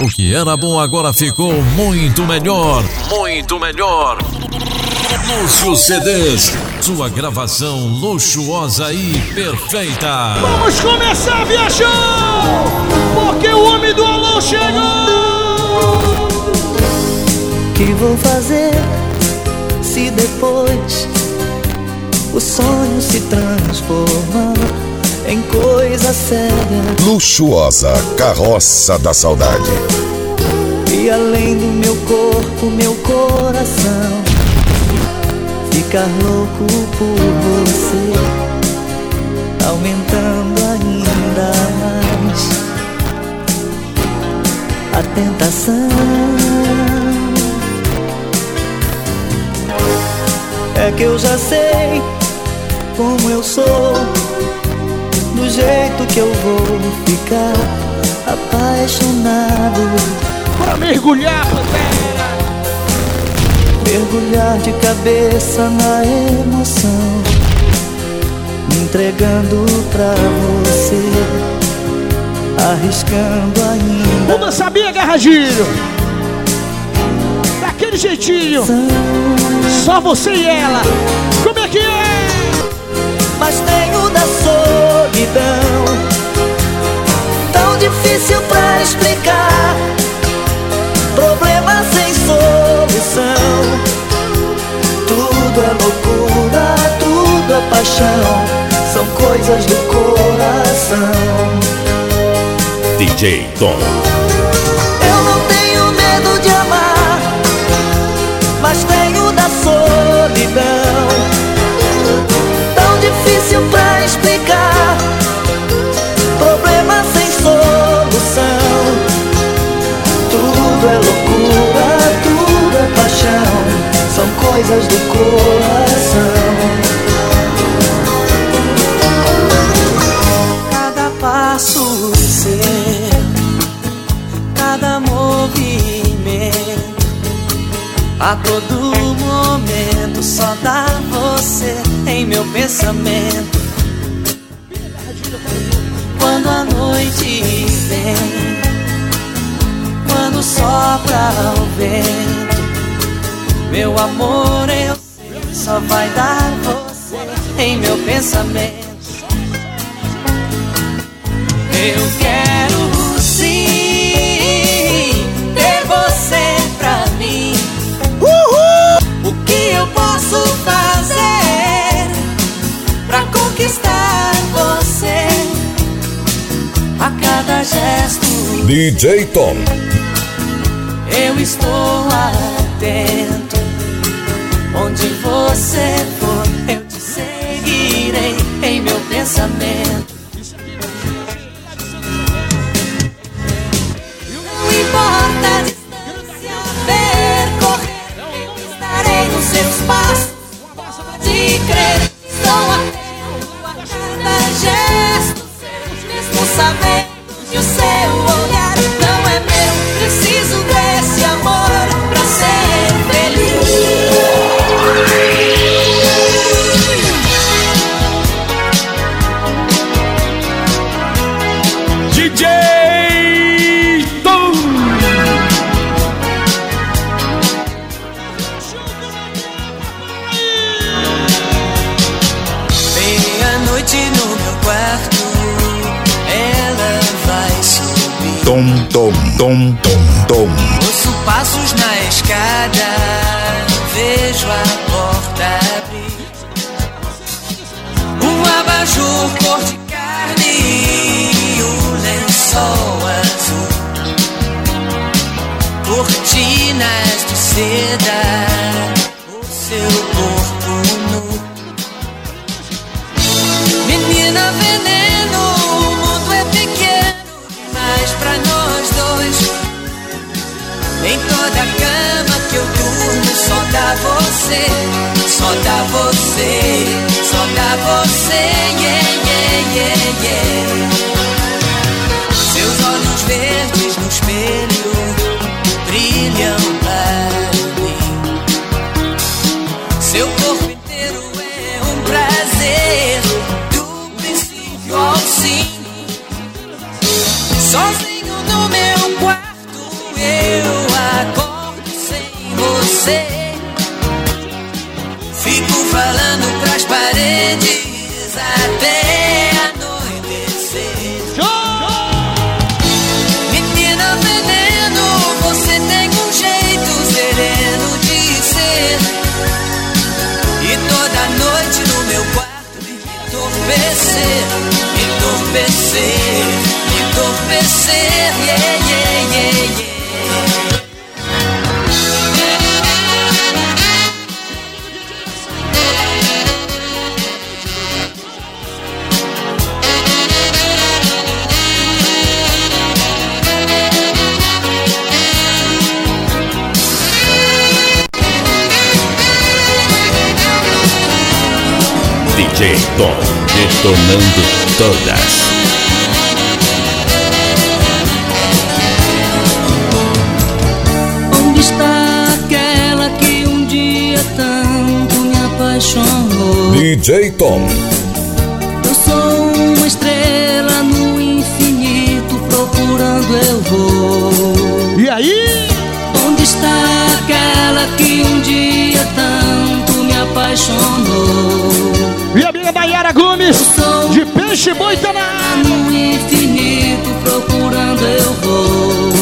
O que era bom agora ficou muito melhor. Muito melhor. Lúcio CDs. Sua gravação luxuosa e perfeita. Vamos começar, viajão! Porque o homem do alô chegou! Que vou fazer se depois o sonho se transformar em coisa séria? Luxuosa carroça da saudade. E além do meu corpo, meu coração ficar louco por você, aumentando ainda mais a tentação. É que eu já sei como eu sou, do jeito que eu vou ficar apaixonado. Pra mergulhar, pantera! Mergulhar de cabeça na emoção, me entregando pra você, arriscando ainda. Vamos sabia, Garradinho? Daquele jeitinho, só você e ela. Como é que é? Mas tenho da solidão, tão difícil pra explicar. Problema sem solução. Tudo é loucura, tudo é paixão. São coisas do coração. DJ Tom. Coisas do coração. Cada passo seu, cada movimento, a todo momento só dá você em meu pensamento. Quando a noite vem, quando sopra o vento, meu amor, eu sei, só vai dar você em meu pensamento. Eu quero sim ter você pra mim. O que eu posso fazer pra conquistar você? A cada gesto DJ Tom. eu estou atento. Onde você for, vezes até anoitecer. Menina veneno, você tem um jeito sereno de ser. E toda noite no meu quarto me entorpecer, me entorpecer, me entorpecer, yeah, yeah, DJ Tom, detonando todas. Onde está aquela que um dia tanto me apaixonou? DJ Tom, Eu sou uma estrela no infinito, procurando eu vou. E aí? Onde está aquela que um dia tanto me apaixonou? Dayara Gomes, de Peixe Boi área. No infinito, procurando eu vou.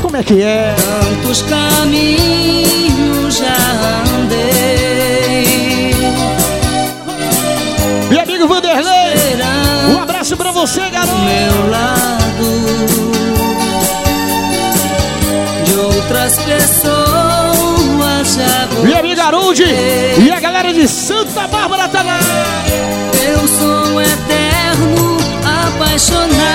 Como é que é? Tantos caminhos já andei. Meu amigo Vanderlei, um abraço pra você, do garoto. meu lado de outras pessoas Minha amiga Harold e a galera de Santa Bárbara tá área. Eu sou um eterno apaixonado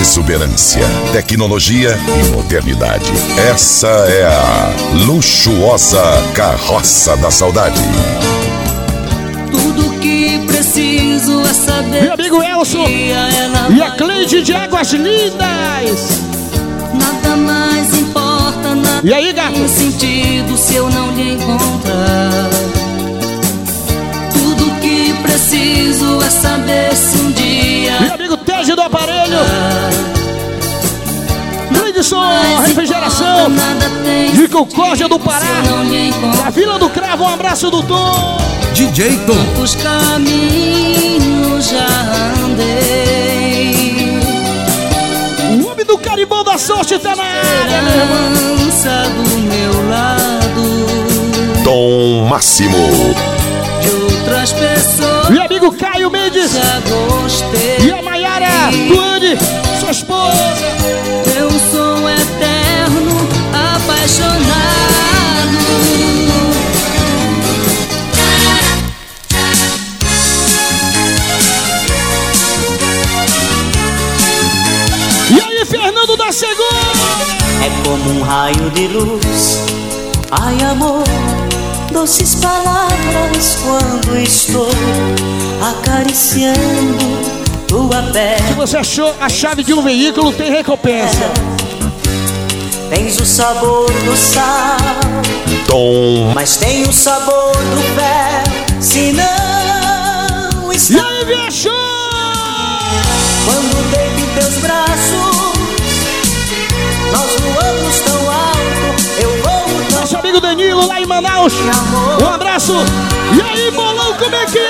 exuberância, tecnologia e modernidade. Essa é a luxuosa carroça da saudade. Tudo que preciso é saber Meu amigo Elson e a Cleide de Águas Lindas. E aí, gato? tem sentido se eu não lhe encontrar. Tudo que preciso é saber se um dia Meu amigo Tejo do aparelho, Cleidson, mais refrigeração, de Concórdia do Pará. da. Vila do Cravo, um abraço do Tom. DJ Tom. Os caminhos já andei. Do Caribão da Sorte tá na área. Esperança do meu lado Tom Máximo, de outras pessoas Meu amigo Caio Mendes já gostei. e a Maiara Tuane, sua esposa. Segunda. É como um raio de luz. Ai, amor, doces palavras quando estou acariciando tua Se pele. você achou a chave de um veículo, tem recompensa. Tens o sabor do sal, Tom, mas tem o sabor do fel. Se não E está aí, viajou? quando deito lá em Manaus. Um abraço. E aí, bolão, como é que é?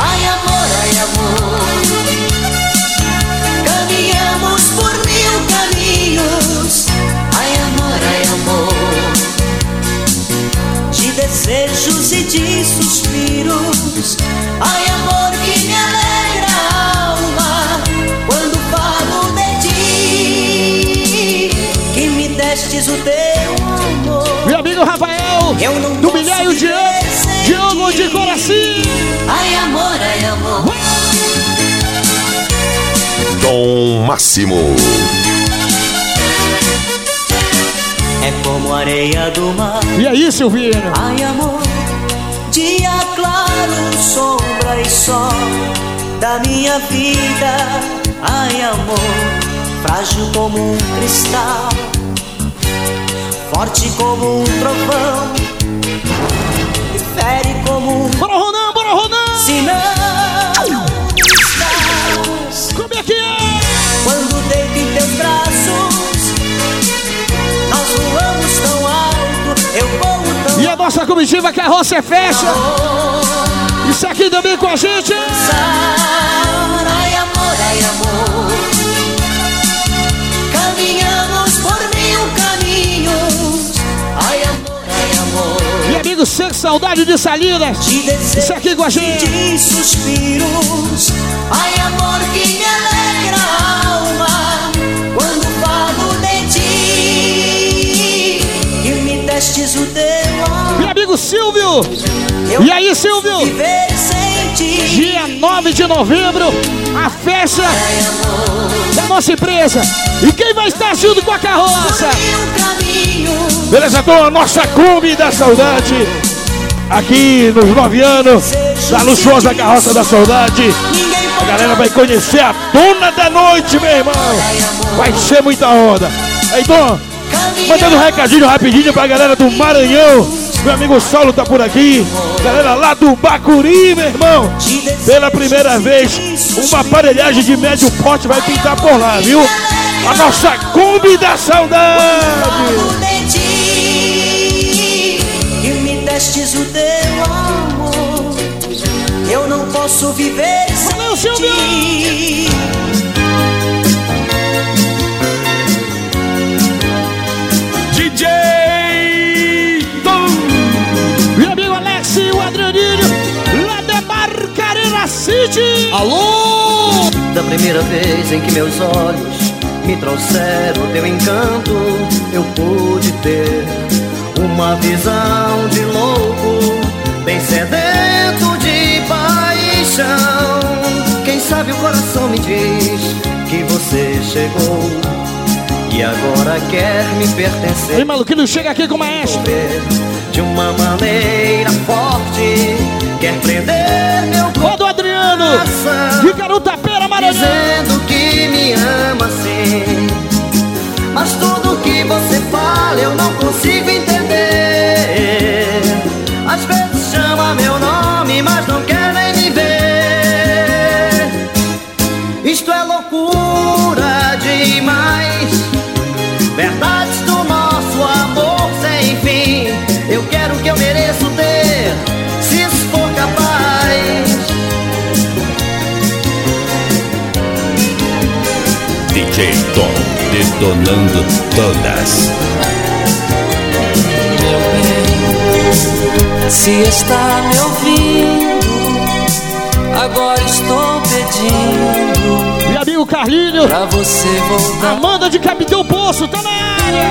Ai amor, ai amor Caminhamos por mil caminhos Ai amor, ai amor De desejos e de suspiros Ai amor que me alegra a alma Quando falo de ti Que me destes o teu do Milhaio de posso Diogo de Coraci. Ai amor, ai amor Tom Máximo, É como areia do mar E aí, Silvino? Ai amor, dia claro, sombra e sol da minha vida. Ai amor, frágil como um cristal, forte como um trovão, e como Bora, Ronan, bora, Ronan! se não estás. Como é que é? Quando deito em teus braços, nós voamos tão nossa comitiva Carroça é Festa. Isso aqui também com a gente. Ai, amor, ai, amor. Amigo Seco, saudade de Salinas. Isso aqui com a gente. de suspiros. Ai, amor, que me alegra a alma quando falo de ti. Que me destes o teu amor. Meu amigo Silvio. Eu E aí, Silvio? Dia 9 de novembro, a festa da nossa empresa. E quem vai estar junto com a carroça? Beleza, então a nossa Kombi da Saudade. Aqui nos nove anos, da luxuosa carroça da saudade. A galera vai conhecer a dona da noite, meu irmão. Vai ser muita onda. Dom, mandando um recadinho rapidinho pra galera do Maranhão. Meu amigo Saulo tá por aqui. Galera lá do Bacuri, meu irmão. Pela primeira vez, uma aparelhagem de médio porte vai pintar por lá, viu? A nossa Kombi da Saudade. destes o teu amor. Eu não posso viver sem ti. City. Alô! Da primeira vez em que meus olhos me trouxeram o teu encanto, eu pude ter uma visão de louco, bem sedento de paixão. Quem sabe o coração me diz que você chegou e agora quer me pertencer Aí, maluquinho, chega aqui com o maestro. de uma maneira forte, quer prender meu Ó coração de Garutapera, Maranhão. dizendo que me ama sim. Mas tudo que você fala eu não consigo DJ Tom, detonando todas. Meu bem, se está me ouvindo, agora estou pedindo Meu amigo Carlinho, pra você voltar. Amanda de Capitão Poço, tá na área.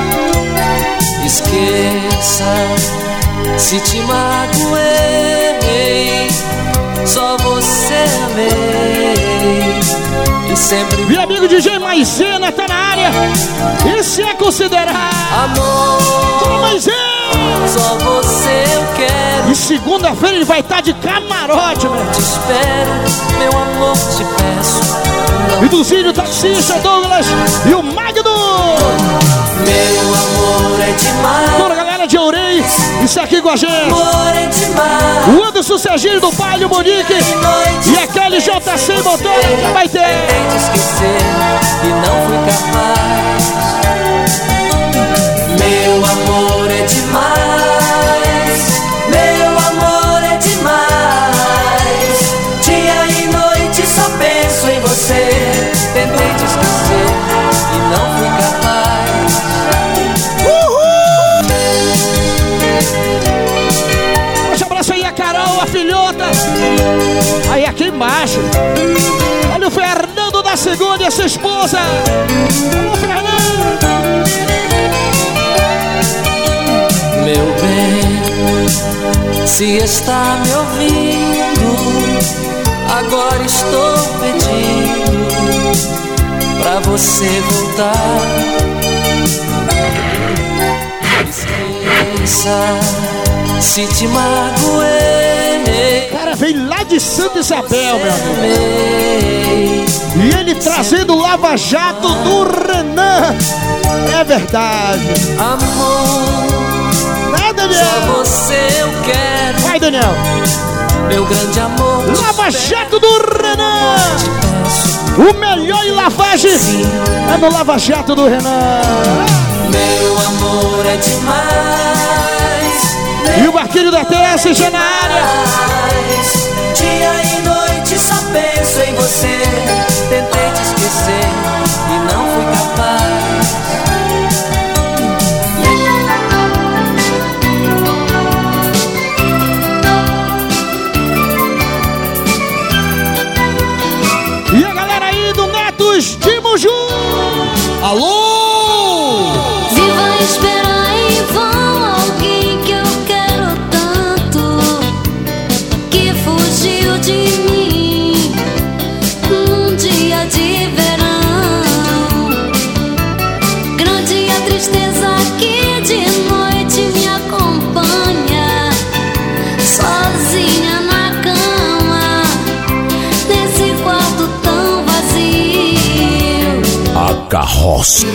Esqueça se te magoei, só você amei e sempre Meu amigo DJ Maisena, tá na área. Esse é considerado. amor. Maisena! Só você eu quero. E segunda-feira ele vai estar de camarote, meu. Te espero, meu amor, te peço. E do Cílio Taxista, Douglas e o Magno. meu amor é demais. Toda a de Ourei, isso aqui com a gente. É. O Anderson Serginho do Palio, o Monique e aquele JC Motor vai ter. Tentei te esquecer e não fui capaz. Meu amor é demais. Olha o Fernando da Segunda e a sua esposa. Alô, Fernando. Meu bem, se está me ouvindo, agora estou pedindo pra você voltar. Esqueça se te magoei. Vem lá de Santa Isabel, meu amigo. E ele trazendo o Lava Jato do Renan. É verdade. Amor, Né, só Daniel? você eu quero, Vai, Daniel. meu grande amor. te Lava espero, Jato do Renan. O melhor em lavagem é no Lava Jato do Renan. Meu amor é demais. E o barquinho da TS já na área. Dia e noite só penso em você. Tentei te esquecer carroça.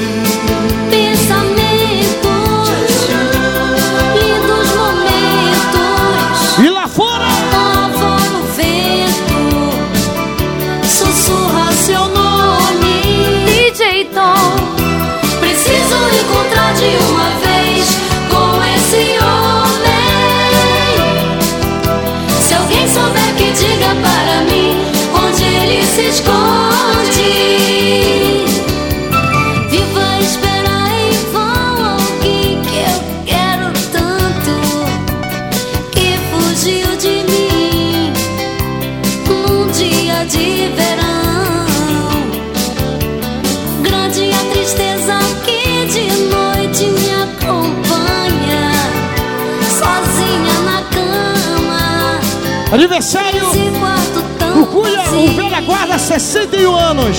Aniversário do Cunha, o vazio. velha guarda, 61 anos.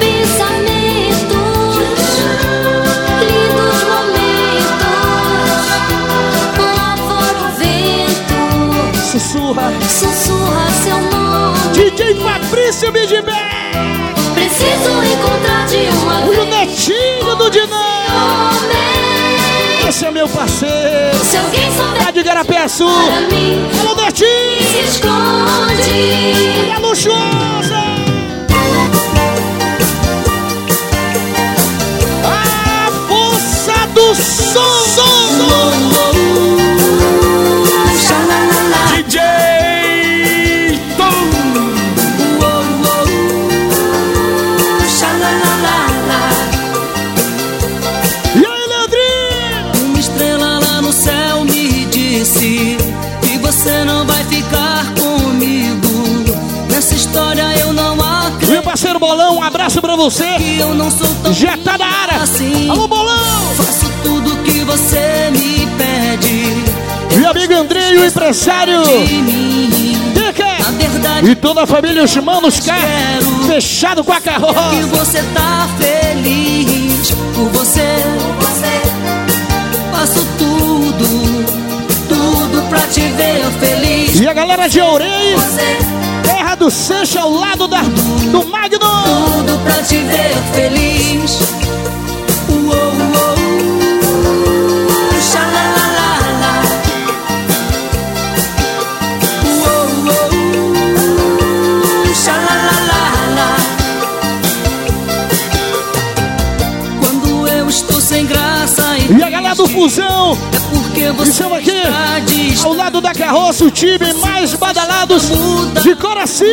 Pensamentos, lindos momentos, lá fora o vento, Sussurra. sussurra seu nome. DJ Fabrício Bidibé. Preciso encontrar de uma O vez netinho do Dinão. Esse é meu parceiro. Se alguém souber de Garapé Sul. Alô, se esconde. É luxuosa. A força do som. DJ você. que Eu não sou tão Já tá na área. assim. Alô, Bolão. Faço tudo que você me pede. Meu amigo Andrei, o empresário. Dica. Verdade, E toda a família, os manos cá. Fechado com a que carroça. você tá feliz por você. Faço tudo, tudo pra te ver feliz. E a galera de Ourei, Você, do Sancho, ao lado da, do Magno. tudo pra te ver feliz. Uou, uou, xalalalala. Uou, uou, xalalalala. Quando eu estou sem graça E a galera do Fusão, É porque você aqui está distante. Ao lado da carroça, o time mais badalados de Coraci.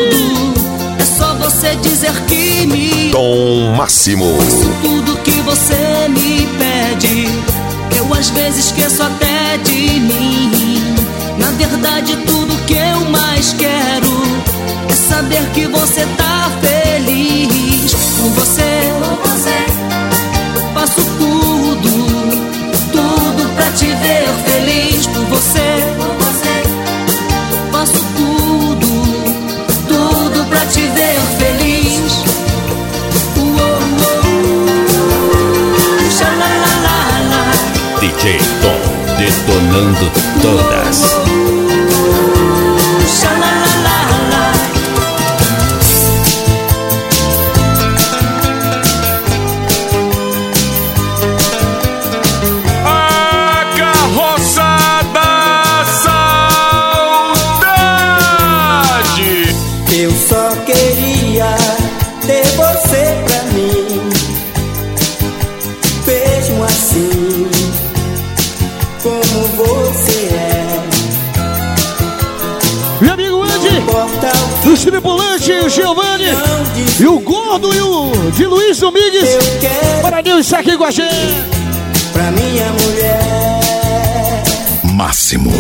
É só você dizer que me Tom Máximo. faço tudo que você me pede. Eu às vezes esqueço até de mim. Na verdade, tudo que eu mais quero é saber que você tá feliz com você. Faço DJ Tom detonando todas. O de Luiz Domingues. eu quero Para Nil está aqui com a gente. pra minha mulher. Máximo.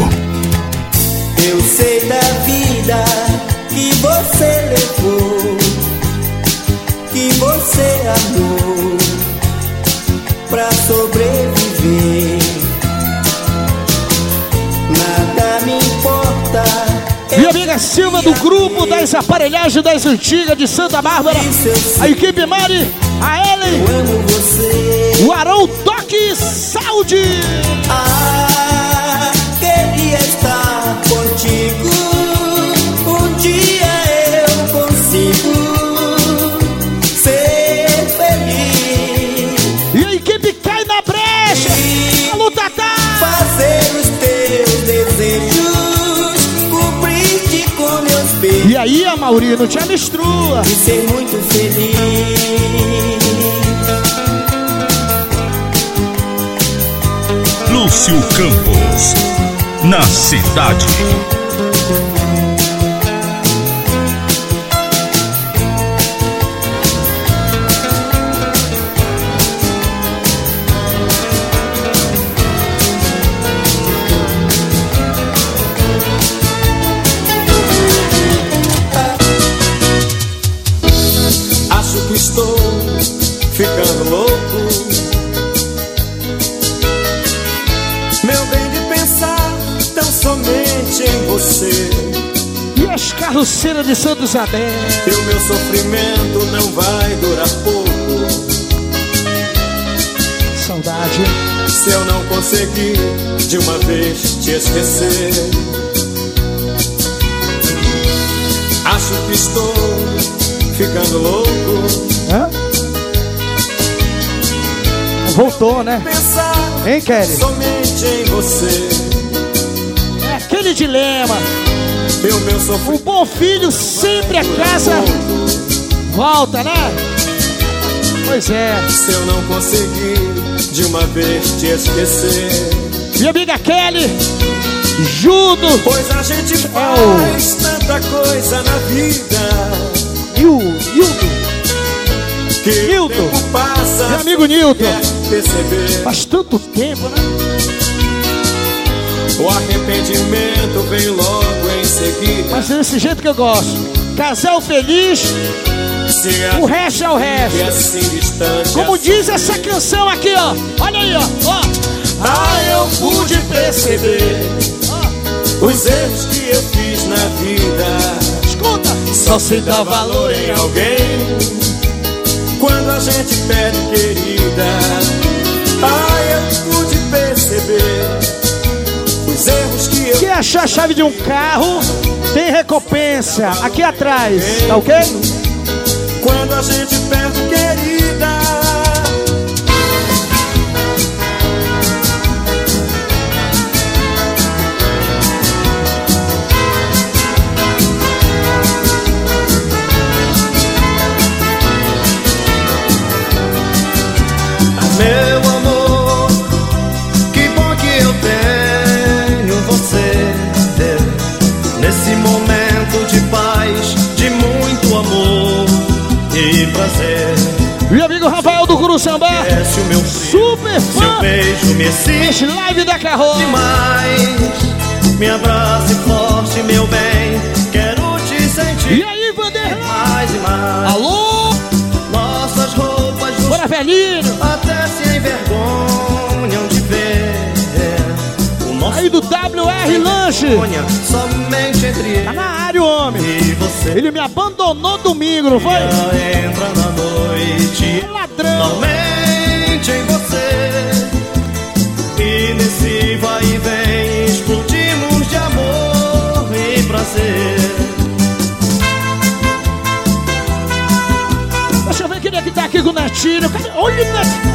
Eu sei da vida que você levou, que você amou pra sobreviver. Nada me importa. Minha amiga Silva do grupo das aparelhagens das antigas de Santa Bárbara. A equipe Mari, a Ellen, o Arão Toque Saúde. Aí, a Mauri, não te amistrua. e ser muito feliz. Lúcio Campos, na cidade. Carroceiras de Santo Isabel. E o meu sofrimento não vai durar pouco. Saudade. Se eu não conseguir de uma vez te esquecer. Acho que estou ficando louco. Hã? Voltou, né? Pensar Hein, Kelly? somente em você. É aquele dilema. O meu O sofrimento. bom filho sempre a casa volta, né? Pois é. Se eu não conseguir de uma vez te esquecer. Minha amiga Kelly, Judo Pois a gente faz tanta coisa na vida. e o Hildo. O Nilton. Meu amigo Nilton. Faz tanto tempo, né? O arrependimento vem logo em seguida. Mas é desse jeito que eu gosto. Casal feliz, a o resto é o resto. é assim distante. Como assim. diz essa canção aqui, ó. Olha aí, ó. ó. Ah, eu pude perceber os erros que eu fiz na vida. Escuta. Só se dá valor em alguém quando a gente perde querida. Achar a chave de um carro, tem recompensa. Aqui atrás, tá ok? quando a gente perde querida. Meu do frio, super seu fã beijo me excita desse live da Carro. demais. Me abrace forte, meu bem, quero te E sentir aí, Vanderlei? mais e mais. Alô? Nossas roupas Bora, velhinho. até se envergonham WR Lanche. Tá na área, o homem. Ele me abandonou domingo, não foi? Entra na noite, Ladrão. somente em você. E nesse vai e vem explodimos de amor e prazer. Deixa eu ver quem é que tá aqui com o Netinho. Olha o Netinho.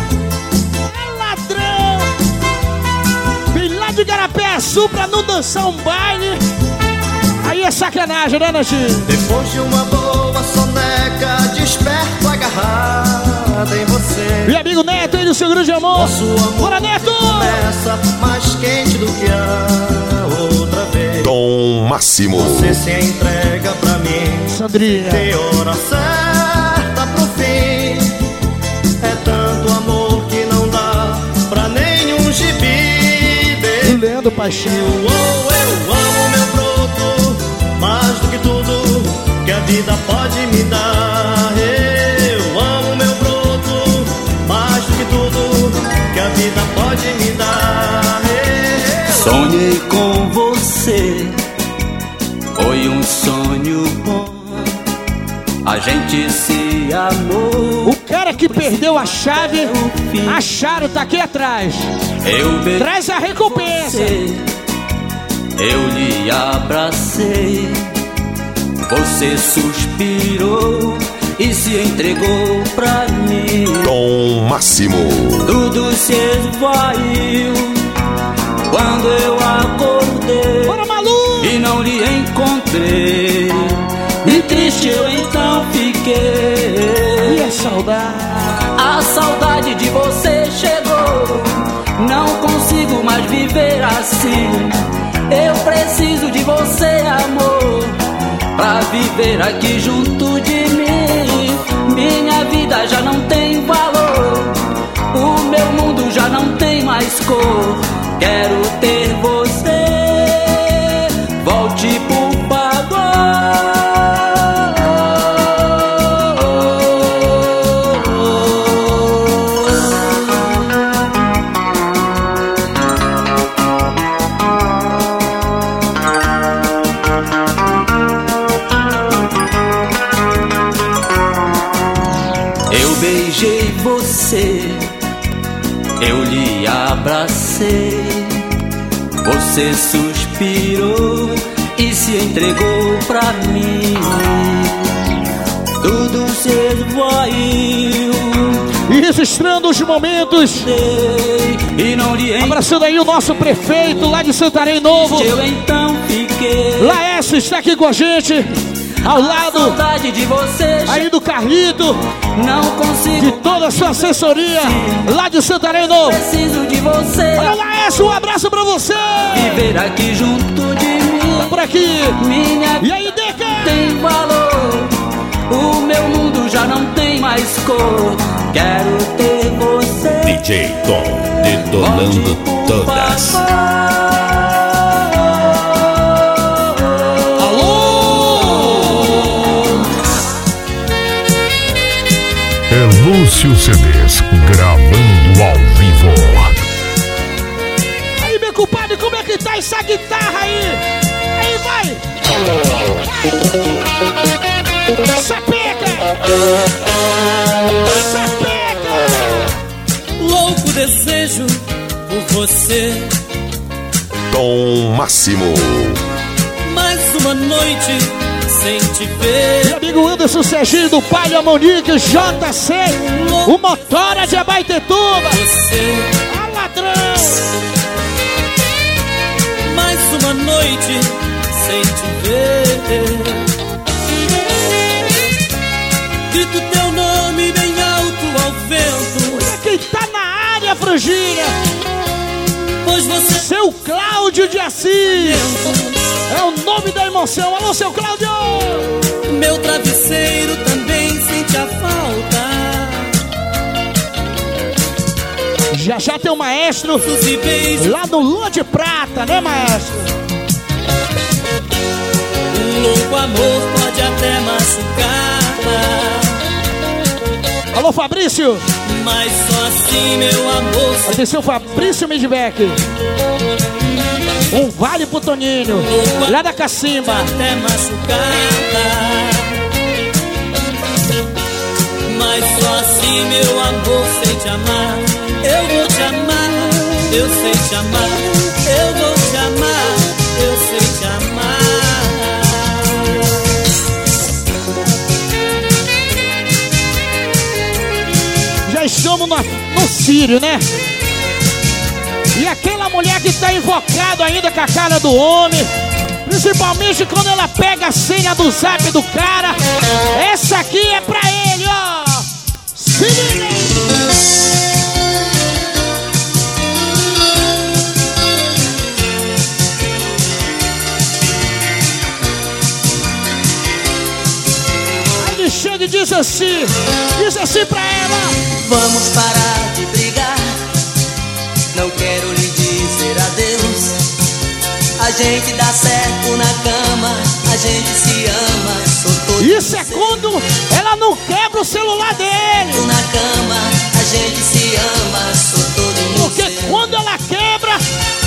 Sul pra não dançar um baile. Aí é sacanagem, né, Netinho? Depois de uma boa soneca, desperto agarrada em você. Meu amigo Neto, ele, o seu grande amor. Nosso amor Bora, Neto! começa mais quente do que a outra vez. Tom máximo. Você se entrega pra mim. Sandrinha. Tem hora Do Leandro Paixão. Eu amo meu broto mais do que tudo que a vida pode me dar. Eu amo meu broto mais do que tudo que a vida pode me dar. Sonhei com você, foi um sonho bom. A gente se amou. Que perdeu a chave, acharam, tá aqui atrás. Traz a recompensa. você, eu lhe abracei. Você suspirou e se entregou pra mim. Tom máximo. Tudo se esvaiu quando eu acordei. Bora, Malu! e não lhe encontrei. E triste eu então fiquei. Saudade? A saudade de você chegou. Não consigo mais viver assim. Eu preciso de você, amor, pra viver aqui junto de mim. Minha vida já não tem valor. O meu mundo já não tem mais cor. Quero ter você. Você suspirou e se entregou pra mim. Tudo se esvaiu. E registrando os momentos, não lhe abraçando aí o nosso prefeito lá de Santarém Novo. Eu então fiquei. Laércio está aqui com a gente, ao lado aí do Carlito, Não de toda a sua assessoria, lá de Santarém Novo. Você. Olha, Laércio, um abraço pra você! Viver aqui junto de mim. Tá por aqui. Minha E aí, Deca? tem valor. O meu mundo já não tem mais cor. Quero ter você. DJ Tom detonando Volte, todas. É Lúcio CDs gravando ao como é que tá essa guitarra aí? Aí, vai! Sapeca! Sapeca! Louco desejo por você. Tom máximo. Mais uma noite sem te ver. Meu amigo Anderson Serginho do Palha Monique, JC, o motora de Abaitetuba. Você, sem te ver. Grito teu nome bem alto ao vento, Olha quem tá na área, Frangília! pois você Seu Cláudio de Assis! É o nome da emoção. Alô, seu Cláudio! meu travesseiro também sente a falta. Já já tem o maestro lá no Lua de Prata, né, maestro? Amor pode até machucar. Alô, Fabrício! Mas só assim, meu amor, Atenção, Fabrício Midbeck. Um vale pro Toninho, lá da Cacimba. até machucada. Mas só assim, meu amor, sei te amar. Eu vou te amar, eu sei te amar. Eu vou te amar, eu sei te amar. Estamos no, no Sírio, né? E aquela mulher que tá invocado ainda com a cara do homem. Principalmente quando ela pega a senha do zap do cara. Essa aqui é pra ele, ó. Se liga diz assim, diz assim pra ela. Vamos parar de brigar. Não quero lhe dizer adeus. A gente dá certo na cama, a gente se ama. Isso é quando ela não quebra o celular dele. na cama, a gente se ama. Sou todo Porque quando ela quebra,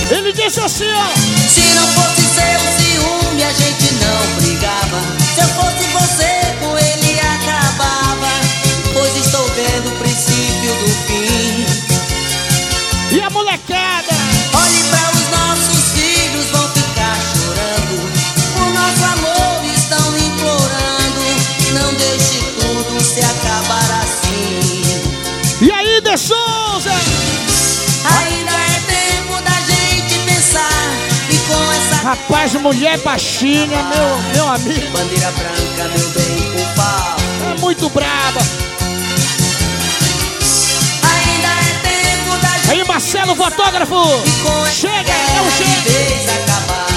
ele diz assim, ó. Se não fosse seu ciúme, a gente não brigava. Se eu fosse você, Rapaz, mulher baixinha, meu, meu amigo. bandeira branca, meu bem, por favor. É muito braba. Ainda é tempo da gente Aí, Marcelo, fotógrafo. Chega, não chega. acabar.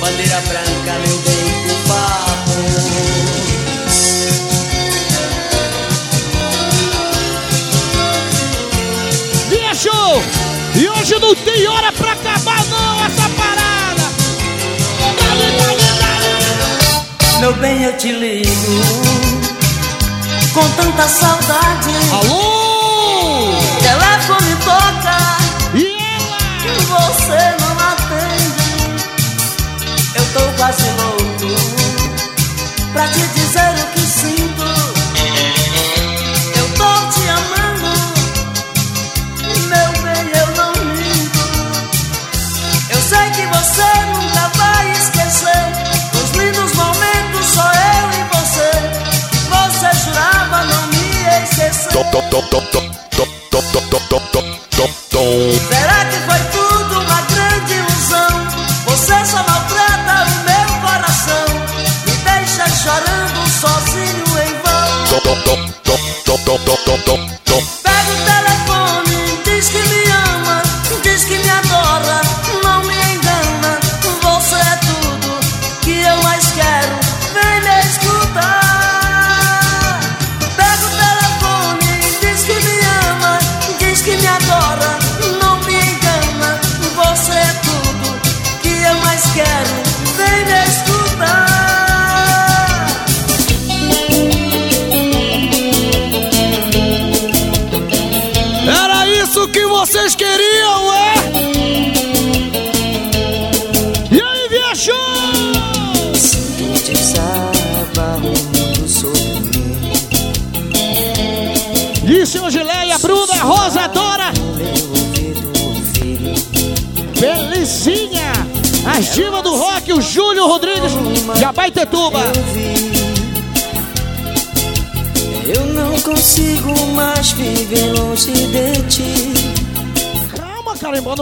Bandeira branca, meu bem, favor. Viajou. E hoje não tem hora pra Meu bem, eu te ligo com tanta saudade. Alô? Telefone toca, E ela? você não atende. Eu tô quase louco pra te dizer o que sinto. Eu tô te amando, meu bem, eu não minto. Eu sei que você don't, do do do.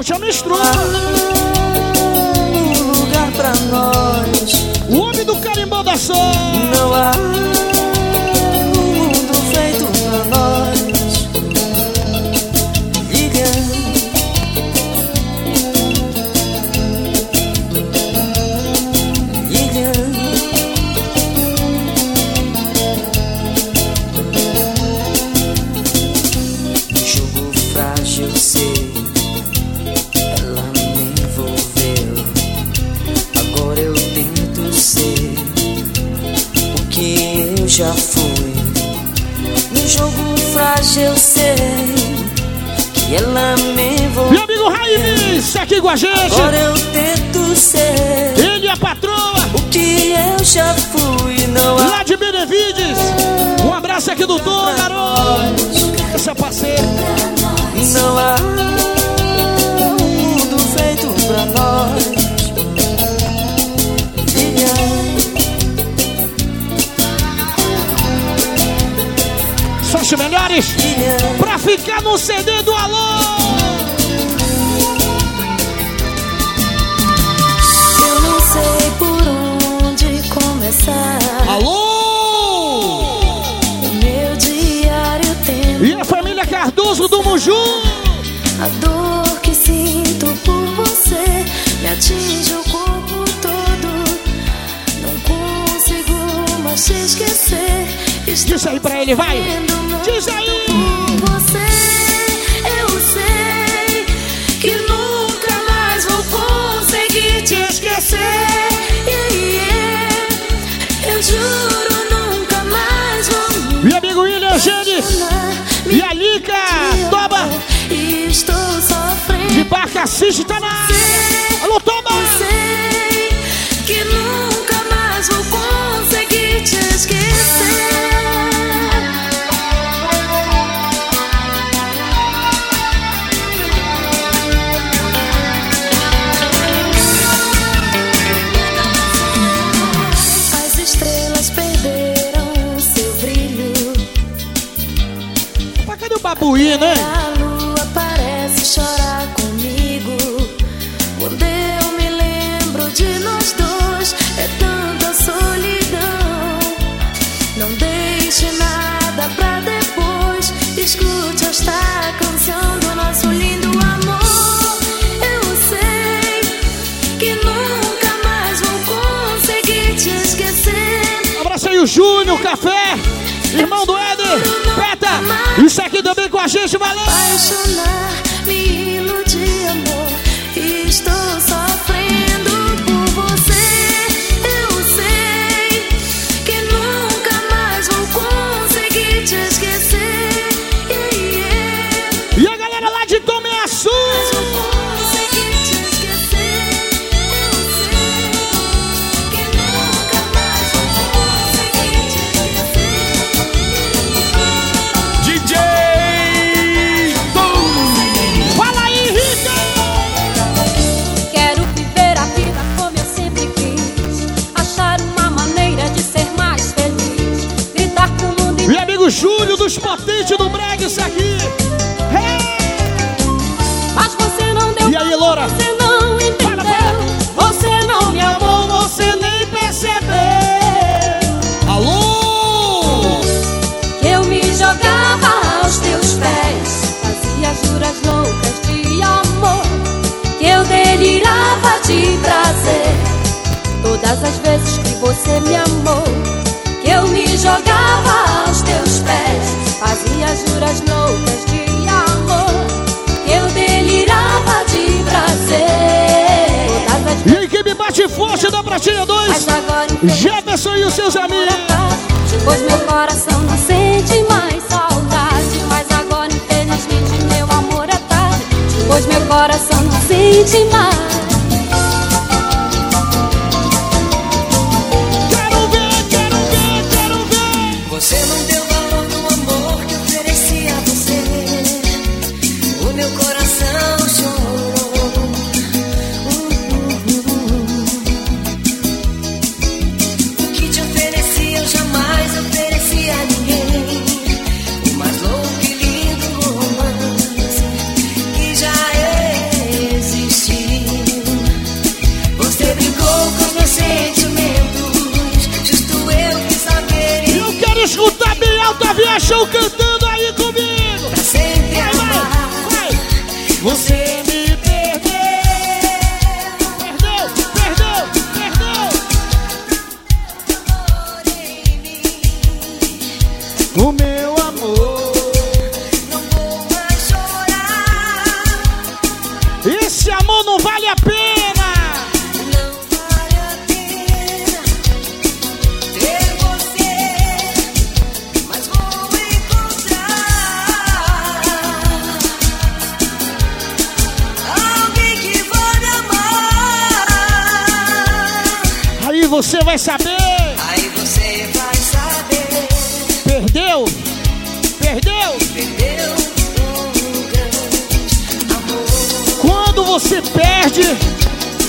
Carimbó, não te mistura. Um lugar pra nós. O homem do carimbó da Sol. A gente. Agora eu tento ser Ele e a patroa. o que eu já fui. Não há Lá de Benevides. Um abraço aqui do Tom, garoto. Essa parceira. Não há um mundo feito pra nós. São os melhores pra ficar no CD do Alô. Juju! A dor que sinto por você me atinge o corpo todo. Não consigo mais te esquecer. Estou Diz aí pra ele, vai! Diz aí! Você, eu sei que nunca mais vou conseguir te esquecer. Assiste, tá na área. todas as vezes que você me amou. Que eu me jogava aos teus pés, fazia juras loucas de amor. Que eu delirava de prazer. E a equipe bate forte da Pratilha 2. Jefferson e os seus amigos. Pois meu coração não sente mais saudade. Mas agora, infelizmente, meu amor é tarde. Pois meu coração não sente mais. você vai saber. Aí você vai saber. Perdeu, perdeu. Perdeu um grande amor. Quando você perde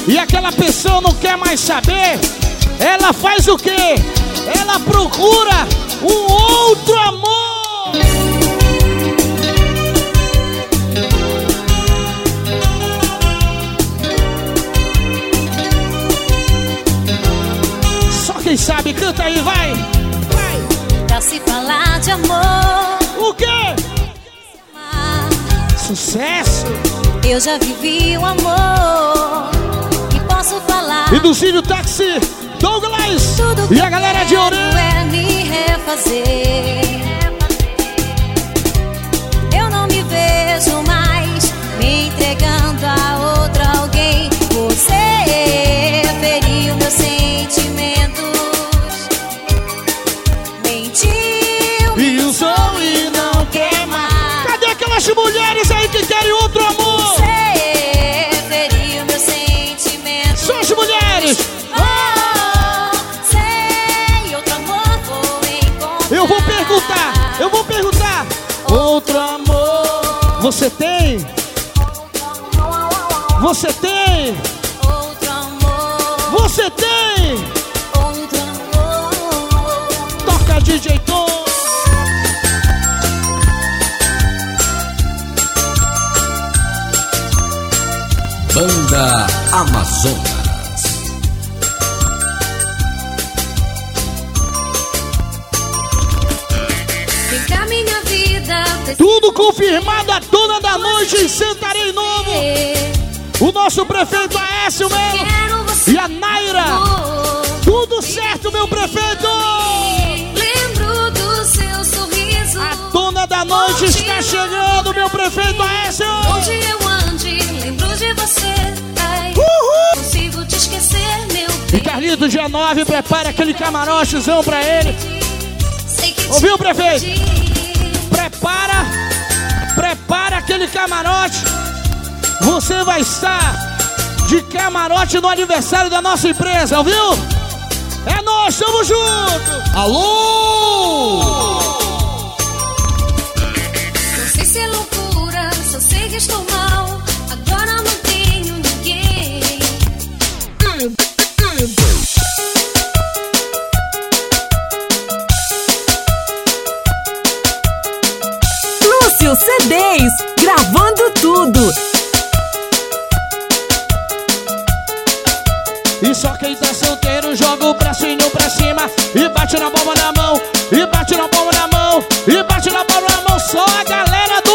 e aquela pessoa não quer mais saber, ela faz o quê? Ela procura um outro amor. sabe, canta aí, vai! Vai! Pra se falar de amor. O quê? Sucesso! Eu já vivi o amor e posso falar. E do Cílio Taxi, Douglas! Tudo e a galera de Ouro! É me refazer. Você tem? Você tem? outro amor. Toca DJ Tom. Banda Amazonas. Tudo confirmado a dona da noite em Santarém Novo. O nosso prefeito Aécio você. E a Naira. Tudo certo, meu prefeito. Lembro do seu sorriso. A dona da noite está chegando, meu prefeito Aécio. Onde eu ande, lembro de você. Ai, Uhul. consigo te esquecer, meu E. Carlito, dia 9, prepara aquele camarotezão pra ele. Ouviu, prefeito? Prepara aquele camarote. Você vai estar de camarote no aniversário da nossa empresa, ouviu? É nós, tamo junto! Alô! Não sei se é loucura, só sei que estou mal. CDs, gravando tudo. E só quem tá solteiro joga o bracinho pra cima e bate na palma na mão, e bate na palma na mão, e bate na palma na mão. Só a galera do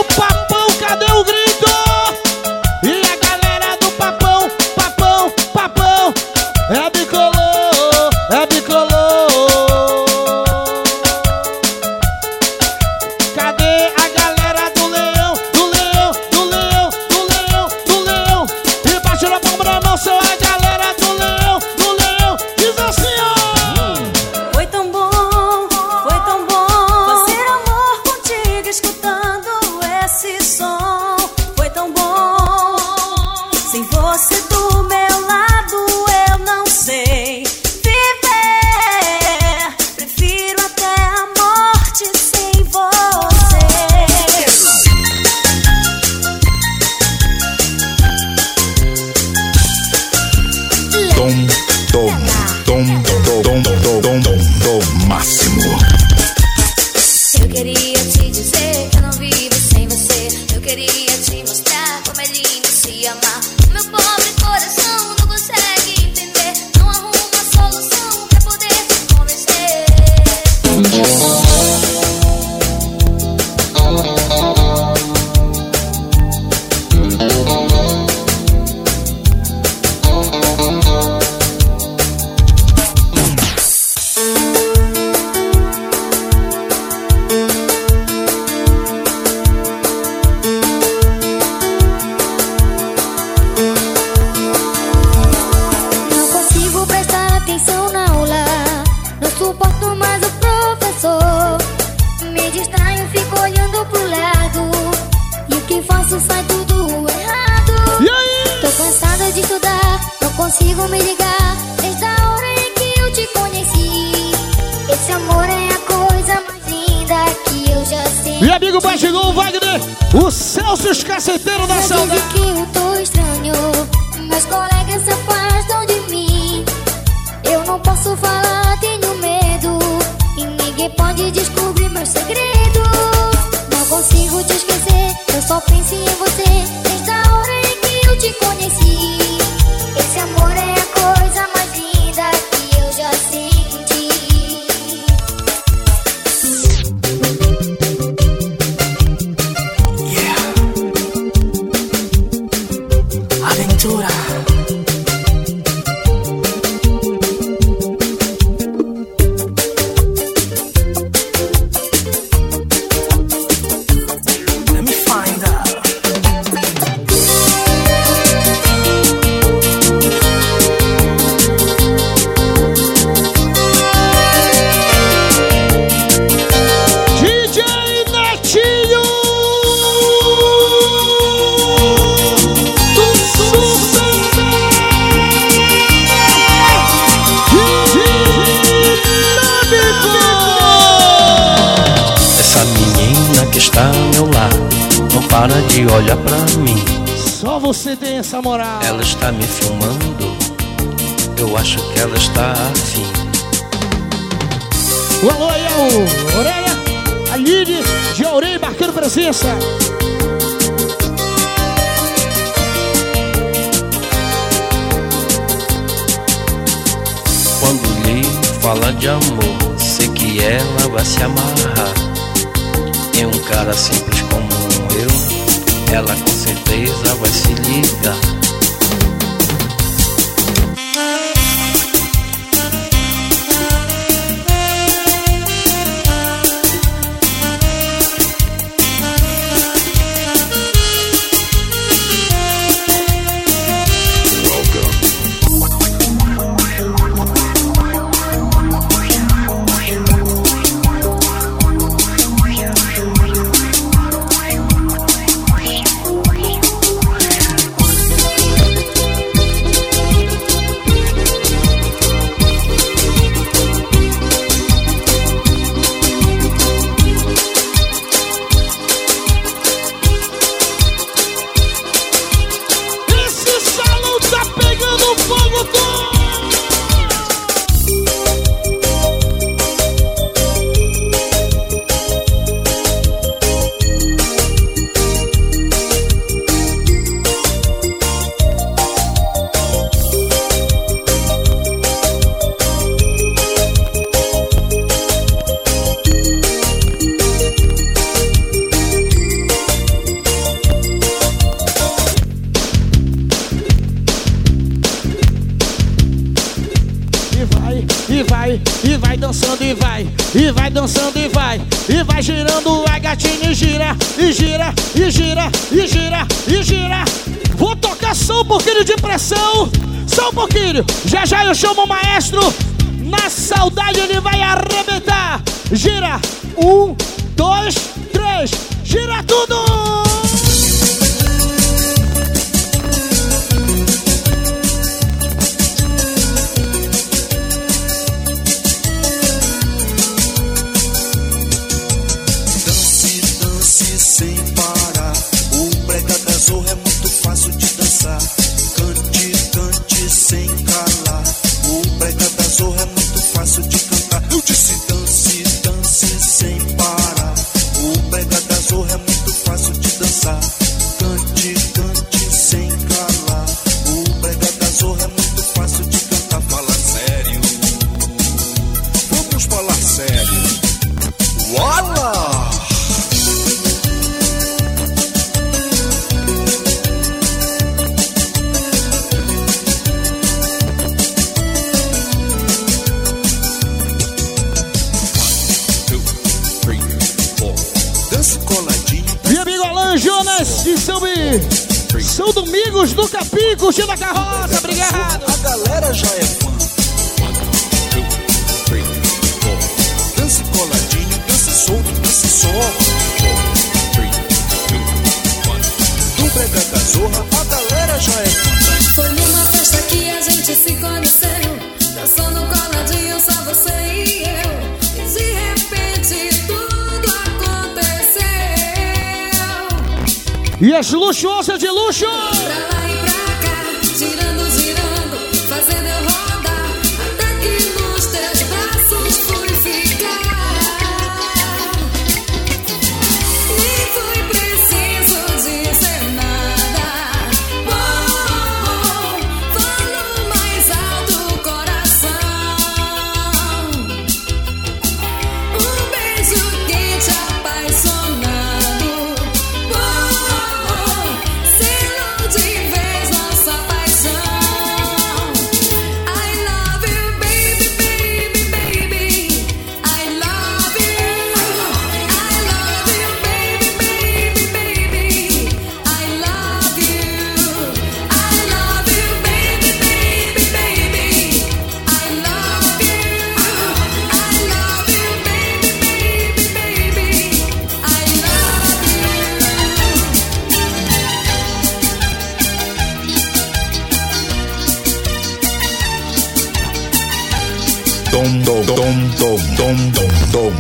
dom, dom, dom, dom, dom,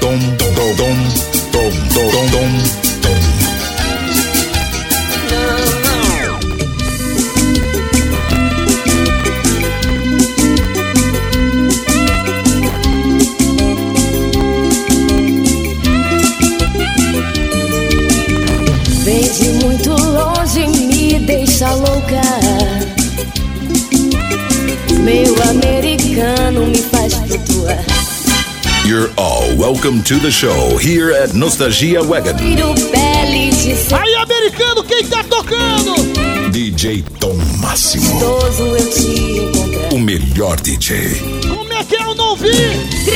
dom, dom, dom, dom, dom, dom, dom, dom. Vem de muito longe, me deixa louca. Meu americano me faz You're all welcome to the show here at Nostalgia Wagon. Tiro pele de Aí, americano, quem tá tocando? DJ Tom Máximo. O melhor DJ. Como é que eu não vi?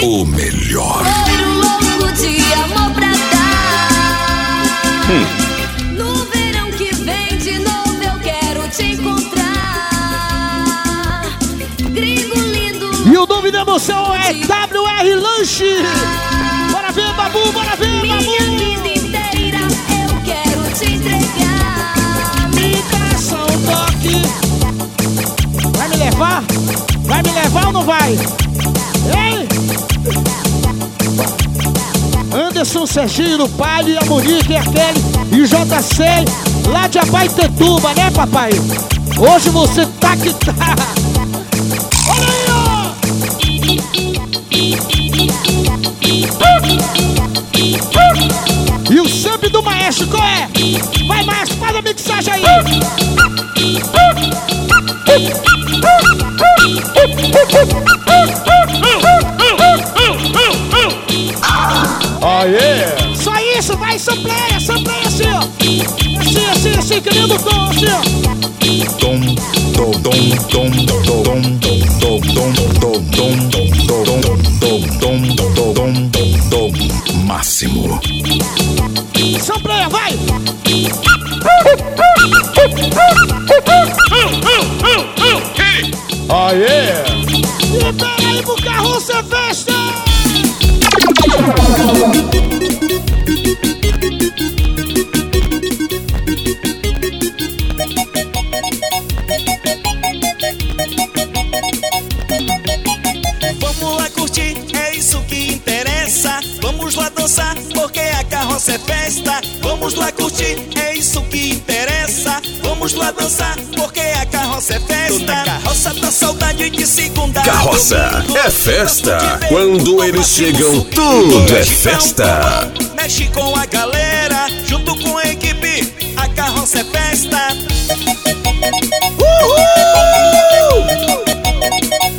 O melhor. Louco de amor pra dar. Hum. O nome da emoção é WR Lanche. Bora ver, Babu, bora ver, Minha Babu. vida inteira eu quero te entregar. Me dá só um toque. Vai me levar? Vai me levar ou não vai? Hein? Anderson Serginho, Palio, a Monique, a Kelly e o JC lá de Abaitetuba, né, papai? Hoje você tá que tá. Faz a mixagem aí! Aê! Só isso, vai, sampleia, sampleia assim, ó! Assim, assim, assim, que nem do assim, ó! Tom, é festa. Quando eles chegam, tudo é festa. Mexe com a galera, junto com a equipe. A carroça é festa.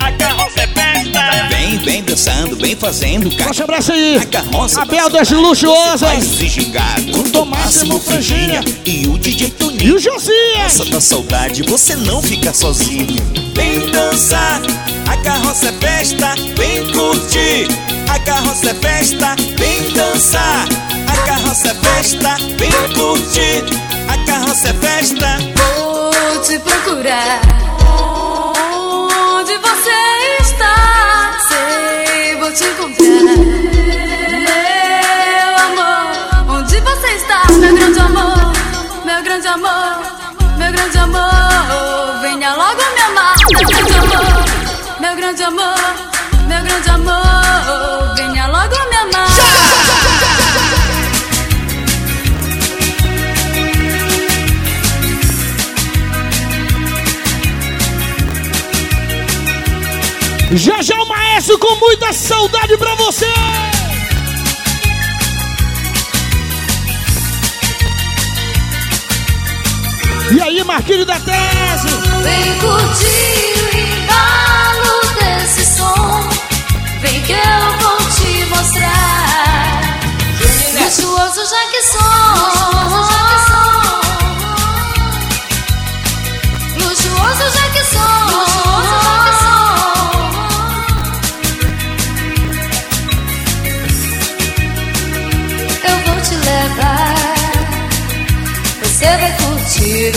A carroça é festa. Vem, vem dançando, vem fazendo Forte abraço aí! A carroça Abel das Luxuosas! mais gingado. Com Tomássimo Franginha e o DJ Toninho. E o Josias! Essa da saudade, você não fica sozinho. Vem dançar, a carroça é festa, vem curtir. A carroça é festa, vem dançar. A carroça é festa, vem curtir. A carroça é festa. Vou te procurar. Onde você está? Sei, vou te encontrar. Meu grande amor, meu grande amor, meu grande amor. Venha logo me amar, meu grande amor, meu grande amor, meu grande amor. Venha logo me amar. Já já o maestro com muita saudade pra você! E aí, Marquinhos da Tese? Vem curtir o embalo desse som. Vem que eu vou te mostrar. Luxuoso já que sou. Luxuoso já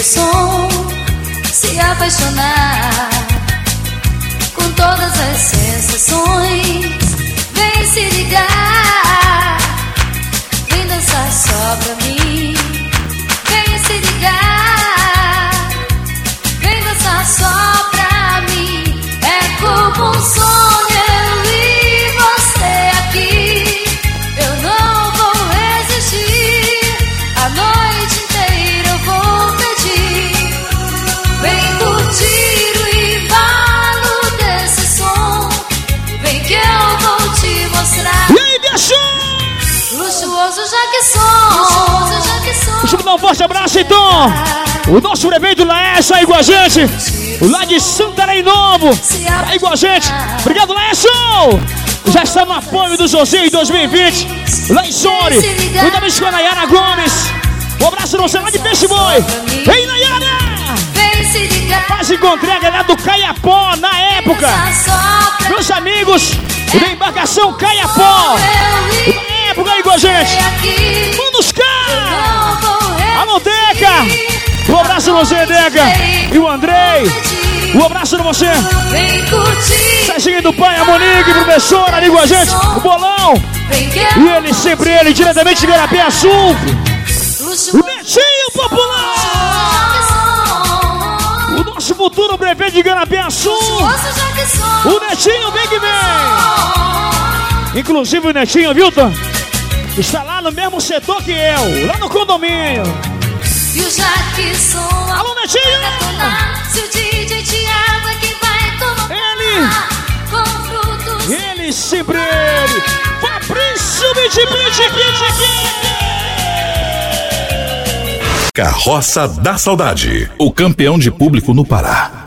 som, se apaixonar com todas as sensações. Vem se ligar, vem dançar só pra mim. Vem se ligar, O nosso prefeito Laércio aí com a gente. O lá de Santarém Novo. Tá aí com a gente. Obrigado, Laércio. Já está no apoio do José em 2020. Lá em Sori. Cuidado com a Nayara Gomes. Um abraço no lá de Peixe Boi. Vem, Nayara! Quase encontrei a galera do Caiapó na época. Meus amigos da embarcação Caiapó. Na época aí com a gente. Vamos cá! Alô, Deca! Um abraço no você, Deca. E o Andrei. Um abraço no você. Serginho do Pai, a Monique, professor, ali com a gente. O Bolão. E ele, sempre ele, diretamente de Garapé Sul. O Netinho Popular. O nosso futuro prefeito de Garapé Sul. O Netinho vem que vem. Inclusive o Netinho, viu, Tom? Está lá no mesmo setor que eu, lá no condomínio. E o Jackson Alô, Netinho! Se o DJ Thiago é quem vai tomar Ele! Com frutos Ele, sempre ele! Fabrício Carroça da Saudade, o campeão de público no Pará.